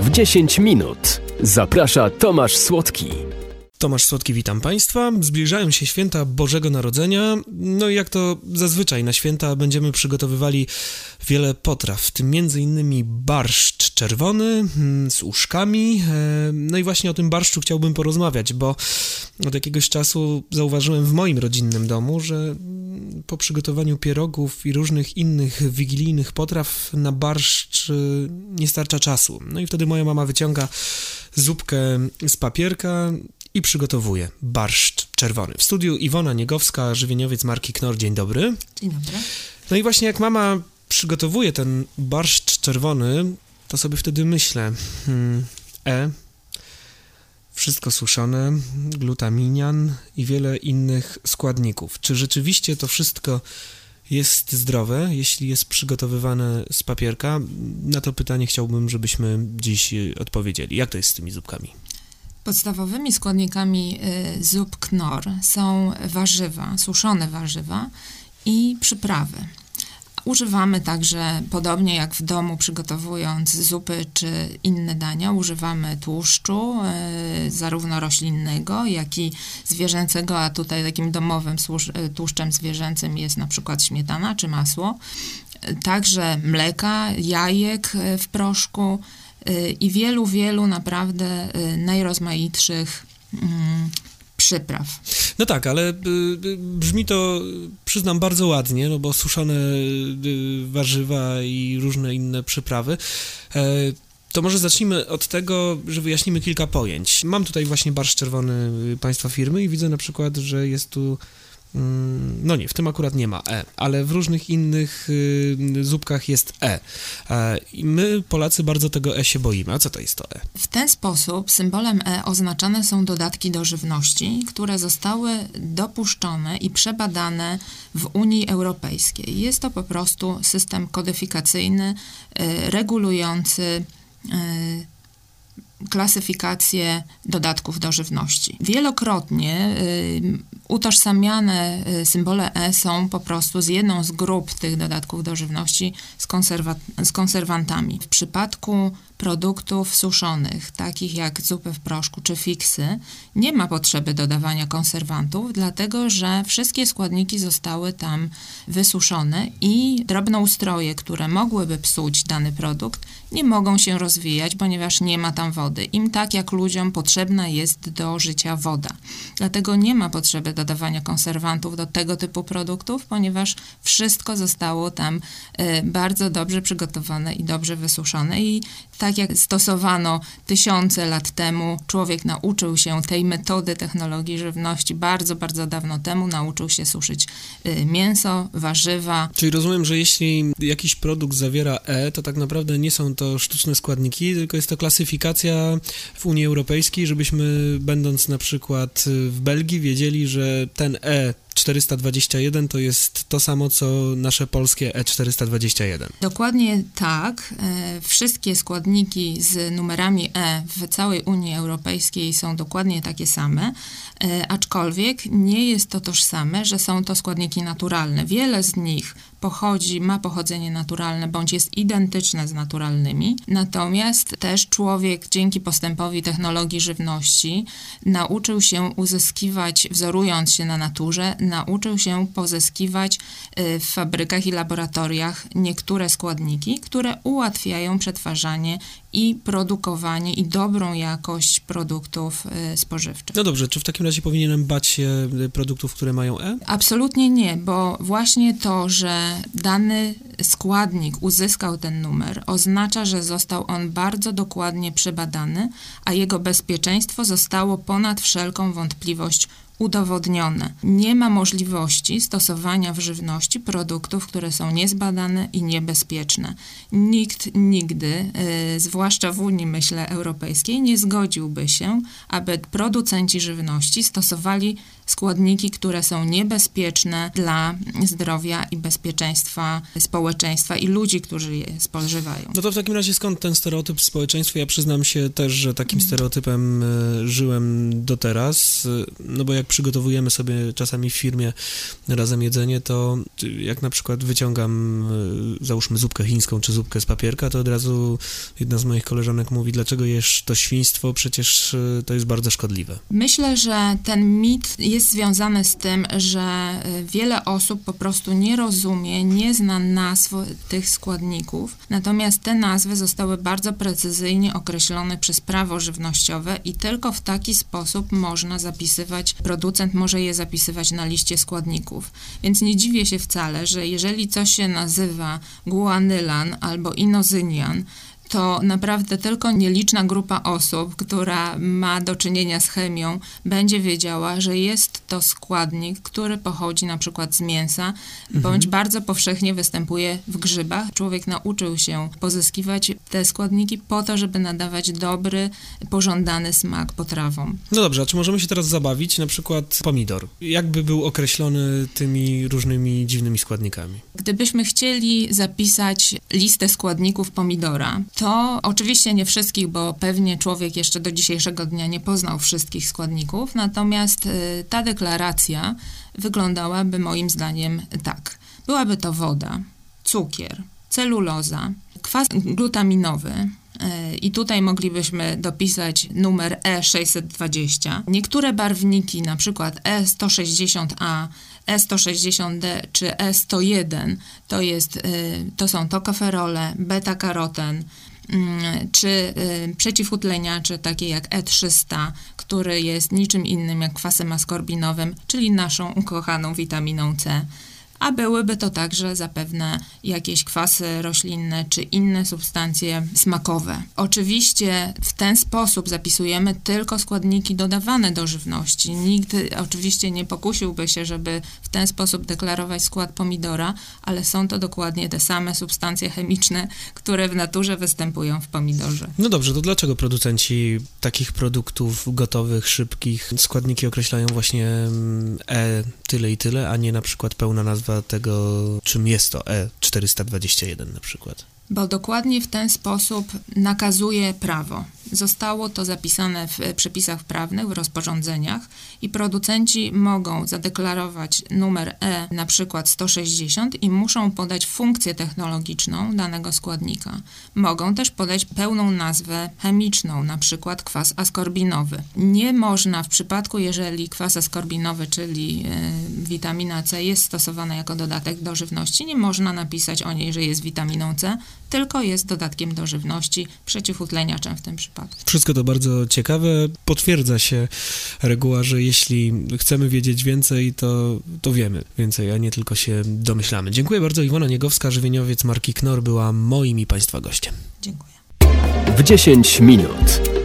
w 10 minut. Zaprasza Tomasz Słodki. Tomasz Słodki, witam Państwa. Zbliżają się święta Bożego Narodzenia. No i jak to zazwyczaj na święta będziemy przygotowywali wiele potraw, w tym m.in. barszcz czerwony mm, z uszkami. E, no i właśnie o tym barszczu chciałbym porozmawiać, bo od jakiegoś czasu zauważyłem w moim rodzinnym domu, że po przygotowaniu pierogów i różnych innych wigilijnych potraw na barszcz y, nie starcza czasu. No i wtedy moja mama wyciąga zupkę z papierka, i przygotowuje barszcz czerwony. W studiu Iwona Niegowska, żywieniowiec marki Knor. Dzień dobry. Dzień dobry. No i właśnie jak mama przygotowuje ten barszcz czerwony, to sobie wtedy myślę, hmm, e, wszystko suszone, glutaminian i wiele innych składników. Czy rzeczywiście to wszystko jest zdrowe, jeśli jest przygotowywane z papierka? Na to pytanie chciałbym, żebyśmy dziś odpowiedzieli. Jak to jest z tymi zupkami? Podstawowymi składnikami y, zup knor są warzywa, suszone warzywa i przyprawy. Używamy także, podobnie jak w domu, przygotowując zupy czy inne dania, używamy tłuszczu, y, zarówno roślinnego, jak i zwierzęcego, a tutaj takim domowym y, tłuszczem zwierzęcym jest na przykład śmietana czy masło. Także mleka, jajek w proszku, i wielu, wielu naprawdę y, najrozmaitszych mm, przypraw. No tak, ale y, y, brzmi to, przyznam, bardzo ładnie, no bo suszone warzywa i różne inne przyprawy. E, to może zacznijmy od tego, że wyjaśnimy kilka pojęć. Mam tutaj właśnie barszcz czerwony państwa firmy i widzę na przykład, że jest tu no nie, w tym akurat nie ma E, ale w różnych innych y, zupkach jest E. e. I my, Polacy, bardzo tego E się boimy. A co to jest to E? W ten sposób symbolem E oznaczane są dodatki do żywności, które zostały dopuszczone i przebadane w Unii Europejskiej. Jest to po prostu system kodyfikacyjny y, regulujący y, klasyfikację dodatków do żywności. Wielokrotnie utożsamiane y, symbole E są po prostu z jedną z grup tych dodatków do żywności z, konserwa- z konserwantami. W przypadku produktów suszonych, takich jak zupy w proszku czy fiksy, nie ma potrzeby dodawania konserwantów, dlatego że wszystkie składniki zostały tam wysuszone i drobnoustroje, które mogłyby psuć dany produkt, nie mogą się rozwijać, ponieważ nie ma tam wody. Im tak jak ludziom potrzebna jest do życia woda. Dlatego nie ma potrzeby dodawania konserwantów do tego typu produktów, ponieważ wszystko zostało tam y, bardzo dobrze przygotowane i dobrze wysuszone i tak jak stosowano tysiące lat temu, człowiek nauczył się tej metody technologii żywności bardzo, bardzo dawno temu, nauczył się suszyć y, mięso, warzywa. Czyli rozumiem, że jeśli jakiś produkt zawiera E, to tak naprawdę nie są to sztuczne składniki, tylko jest to klasyfikacja w Unii Europejskiej, żebyśmy będąc na przykład w Belgii wiedzieli, że ten E 421 to jest to samo, co nasze polskie E421. Dokładnie tak. E, wszystkie składniki z numerami E w całej Unii Europejskiej są dokładnie takie same, e, aczkolwiek nie jest to tożsame, że są to składniki naturalne. Wiele z nich pochodzi, ma pochodzenie naturalne bądź jest identyczne z naturalnymi. Natomiast też człowiek dzięki postępowi technologii żywności nauczył się uzyskiwać, wzorując się na naturze, nauczył się pozyskiwać y, w fabrykach i laboratoriach niektóre składniki, które ułatwiają przetwarzanie i produkowanie i dobrą jakość produktów y, spożywczych. No dobrze, czy w takim razie powinienem bać się y, produktów, które mają E? Absolutnie nie, bo właśnie to, że dany składnik uzyskał ten numer, oznacza, że został on bardzo dokładnie przebadany, a jego bezpieczeństwo zostało ponad wszelką wątpliwość udowodnione. Nie ma możliwości stosowania w żywności produktów, które są niezbadane i niebezpieczne. Nikt nigdy, y, zwłaszcza w Unii, myślę, Europejskiej, nie zgodziłby się, aby producenci żywności stosowali składniki, które są niebezpieczne dla zdrowia i bezpieczeństwa społeczeństwa i ludzi, którzy je spożywają. No to w takim razie skąd ten stereotyp w społeczeństwie? Ja przyznam się też, że takim stereotypem y, żyłem do teraz, y, no bo jak przygotowujemy sobie czasami w firmie razem jedzenie, to jak na przykład wyciągam, y, załóżmy zupkę chińską czy zupkę z papierka, to od razu jedna z moich koleżanek mówi, dlaczego jesz to świństwo, przecież y, to jest bardzo szkodliwe. Myślę, że ten mit jest związany z tym, że y, wiele osób po prostu nie rozumie, nie zna nazw tych składników, natomiast te nazwy zostały bardzo precyzyjnie określone przez prawo żywnościowe i tylko w taki sposób można zapisywać, producent może je zapisywać na liście składników. Więc nie dziwię się wcale, że jeżeli coś się nazywa guanylan albo inozynian, to naprawdę tylko nieliczna grupa osób, która ma do czynienia z chemią, będzie wiedziała, że jest to składnik, który pochodzi na przykład z mięsa, mhm. bądź bardzo powszechnie występuje w grzybach. Człowiek nauczył się pozyskiwać te składniki po to, żeby nadawać dobry, pożądany smak potrawom. No dobrze, a czy możemy się teraz zabawić? Na przykład pomidor. Jakby był określony tymi różnymi dziwnymi składnikami? Gdybyśmy chcieli zapisać listę składników pomidora, to oczywiście nie wszystkich, bo pewnie człowiek jeszcze do dzisiejszego dnia nie poznał wszystkich składników, natomiast y, ta deklaracja wyglądałaby moim zdaniem tak. Byłaby to woda, cukier, celuloza, kwas glutaminowy, y, i tutaj moglibyśmy dopisać numer E620. Niektóre barwniki, na przykład E160A, E160D czy E101, to, jest, y, to są tokoferole, beta-karoten, czy y, przeciwutleniacze takie jak E300, który jest niczym innym jak kwasem askorbinowym, czyli naszą ukochaną witaminą C a byłyby to także zapewne jakieś kwasy roślinne czy inne substancje smakowe. Oczywiście w ten sposób zapisujemy tylko składniki dodawane do żywności. Nikt oczywiście nie pokusiłby się, żeby w ten sposób deklarować skład pomidora, ale są to dokładnie te same substancje chemiczne, które w naturze występują w pomidorze. No dobrze, to dlaczego producenci takich produktów gotowych, szybkich, składniki określają właśnie mm, E tyle i tyle, a nie na przykład pełna nazwa tego, czym jest to E421 na przykład. Bo dokładnie w ten sposób nakazuje prawo. Zostało to zapisane w przepisach prawnych, w rozporządzeniach i producenci mogą zadeklarować numer E, na przykład 160 i muszą podać funkcję technologiczną danego składnika. Mogą też podać pełną nazwę chemiczną, na przykład kwas askorbinowy. Nie można w przypadku, jeżeli kwas askorbinowy, czyli y, witamina C jest stosowana jako dodatek do żywności, nie można napisać o niej, że jest witaminą C, tylko jest dodatkiem do żywności, przeciwutleniaczem w tym przypadku. Wszystko to bardzo ciekawe. Potwierdza się reguła, że jeśli chcemy wiedzieć więcej, to, to wiemy więcej, a nie tylko się domyślamy. Dziękuję bardzo. Iwona Niegowska, żywieniowiec marki Knor, była moim i Państwa gościem. Dziękuję. W 10 minut.